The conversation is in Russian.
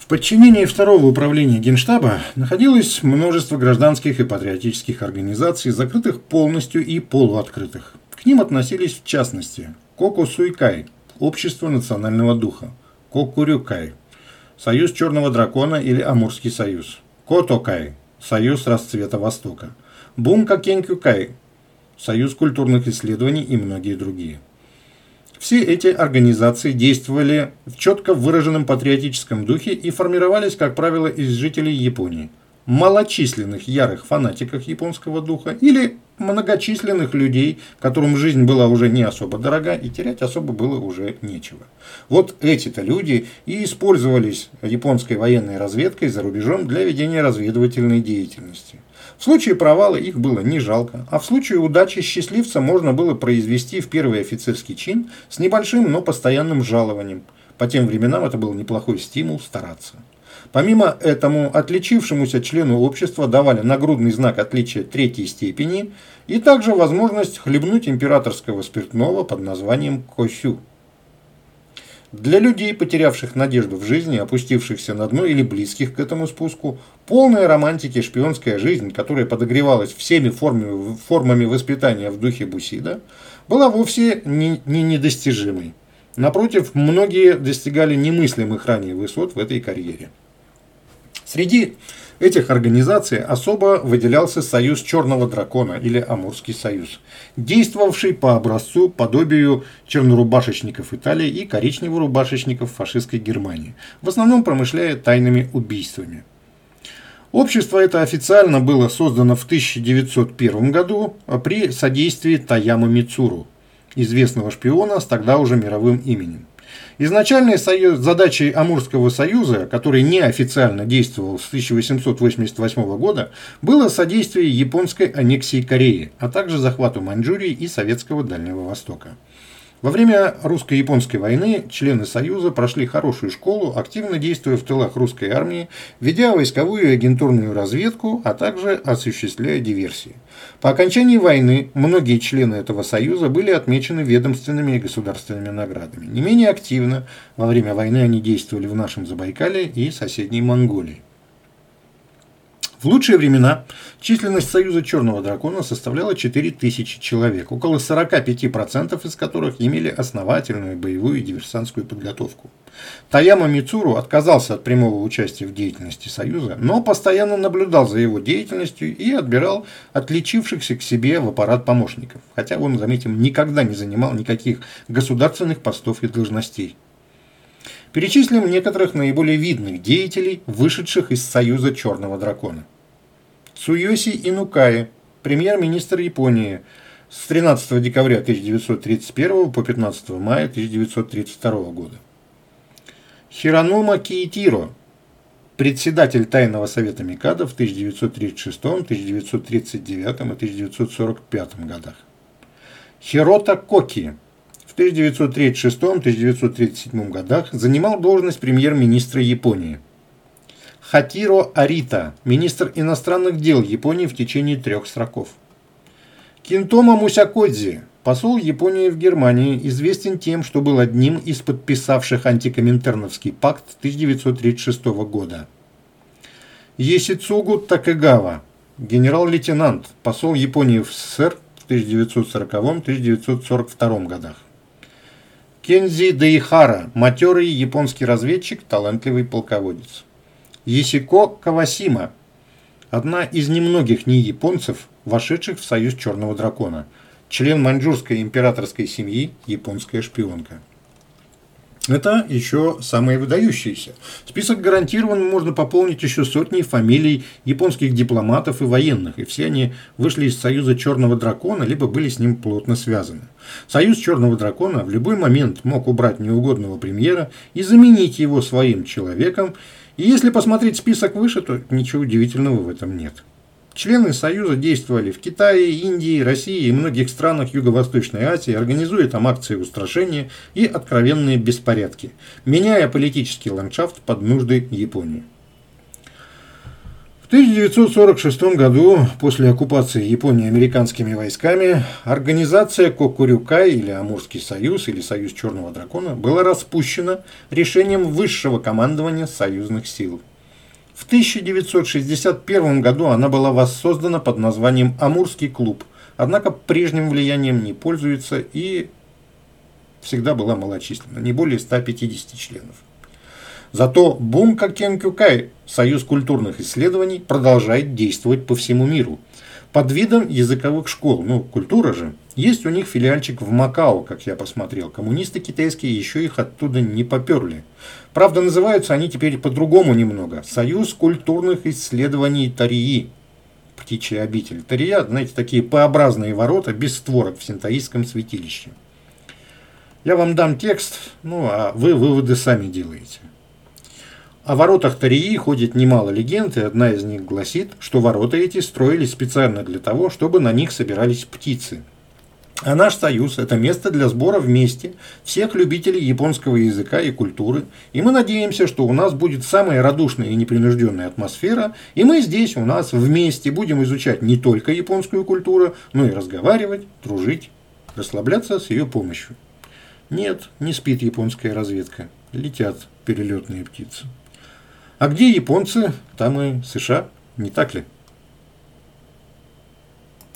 В подчинении второго управления Генштаба находилось множество гражданских и патриотических организаций, закрытых полностью и полуоткрытых. К ним относились в частности Коко Суйкай, Общество национального духа, Кокурюкай, Союз Черного Дракона или Амурский союз, Котокай, Союз Расцвета Востока, Бунка Кенкюкай, Союз культурных исследований и многие другие. Все эти организации действовали в четко выраженном патриотическом духе и формировались, как правило, из жителей Японии, малочисленных ярых фанатиков японского духа или многочисленных людей, которым жизнь была уже не особо дорога и терять особо было уже нечего. Вот эти-то люди и использовались японской военной разведкой за рубежом для ведения разведывательной деятельности. В случае провала их было не жалко, а в случае удачи счастливца можно было произвести в первый офицерский чин с небольшим, но постоянным жалованием. По тем временам это был неплохой стимул стараться. Помимо этому, отличившемуся члену общества давали нагрудный знак отличия третьей степени и также возможность хлебнуть императорского спиртного под названием косю. Для людей, потерявших надежду в жизни, опустившихся на дно или близких к этому спуску, полная романтики шпионская жизнь, которая подогревалась всеми формами, формами воспитания в духе Бусида, была вовсе не, не недостижимой. Напротив, многие достигали немыслимых ранее высот в этой карьере. Среди этих организаций особо выделялся Союз Черного Дракона или Амурский Союз, действовавший по образцу подобию чернорубашечников Италии и коричневорубашечников фашистской Германии, в основном промышляя тайными убийствами. Общество это официально было создано в 1901 году при содействии Таяма Мицуру, известного шпиона с тогда уже мировым именем. Изначальной союз, задачей Амурского союза, который неофициально действовал с 1888 года, было содействие японской аннексии Кореи, а также захвату Маньчжурии и Советского Дальнего Востока. Во время русско-японской войны члены Союза прошли хорошую школу, активно действуя в тылах русской армии, ведя войсковую и агентурную разведку, а также осуществляя диверсии. По окончании войны многие члены этого союза были отмечены ведомственными и государственными наградами. Не менее активно во время войны они действовали в нашем Забайкале и соседней Монголии. В лучшие времена численность Союза Черного Дракона составляла 4000 человек, около 45% из которых имели основательную боевую и диверсантскую подготовку. Таяма Мицуру отказался от прямого участия в деятельности Союза, но постоянно наблюдал за его деятельностью и отбирал отличившихся к себе в аппарат помощников, хотя он, заметим, никогда не занимал никаких государственных постов и должностей. Перечислим некоторых наиболее видных деятелей, вышедших из Союза Черного Дракона. Цуёси Инукаи, премьер-министр Японии, с 13 декабря 1931 по 15 мая 1932 года. Хиронома Киитиро, председатель Тайного совета Микада в 1936, 1939 и 1945 годах. Хирота Коки, 1936-1937 годах занимал должность премьер-министра Японии. Хатиро Арита, министр иностранных дел Японии в течение трех сроков. Кинтома Мусякодзи, посол Японии в Германии, известен тем, что был одним из подписавших антикоминтерновский пакт 1936 года. Есицугу Такегава, генерал-лейтенант, посол Японии в СССР в 1940-1942 годах. Кензи Дейхара, матерый японский разведчик, талантливый полководец. Есико Кавасима, одна из немногих не японцев, вошедших в союз Черного Дракона, член маньчжурской императорской семьи, японская шпионка. Это еще самые выдающиеся. Список гарантированно можно пополнить еще сотней фамилий японских дипломатов и военных, и все они вышли из Союза Черного Дракона, либо были с ним плотно связаны. Союз Черного Дракона в любой момент мог убрать неугодного премьера и заменить его своим человеком, и если посмотреть список выше, то ничего удивительного в этом нет. Члены Союза действовали в Китае, Индии, России и многих странах Юго-Восточной Азии, организуя там акции устрашения и откровенные беспорядки, меняя политический ландшафт под нужды Японии. В 1946 году, после оккупации Японии американскими войсками, организация Кокурюкай или Амурский союз или Союз Черного Дракона была распущена решением высшего командования союзных сил. В 1961 году она была воссоздана под названием Амурский клуб, однако прежним влиянием не пользуется и всегда была малочисленна, не более 150 членов. Зато Бунка Кенкюкай, Союз культурных исследований, продолжает действовать по всему миру. Под видом языковых школ, ну, культура же, есть у них филиальчик в Макао, как я посмотрел. Коммунисты китайские еще их оттуда не поперли. Правда, называются они теперь по-другому немного. Союз культурных исследований Тарии. Птичья обитель. Тария, знаете, такие П-образные ворота без створок в синтаистском святилище. Я вам дам текст, ну а вы выводы сами делаете. О воротах Тарии ходит немало легенд, и одна из них гласит, что ворота эти строились специально для того, чтобы на них собирались птицы. А наш союз – это место для сбора вместе всех любителей японского языка и культуры, и мы надеемся, что у нас будет самая радушная и непринужденная атмосфера, и мы здесь у нас вместе будем изучать не только японскую культуру, но и разговаривать, дружить, расслабляться с ее помощью. Нет, не спит японская разведка, летят перелетные птицы. А где японцы, там и США, не так ли?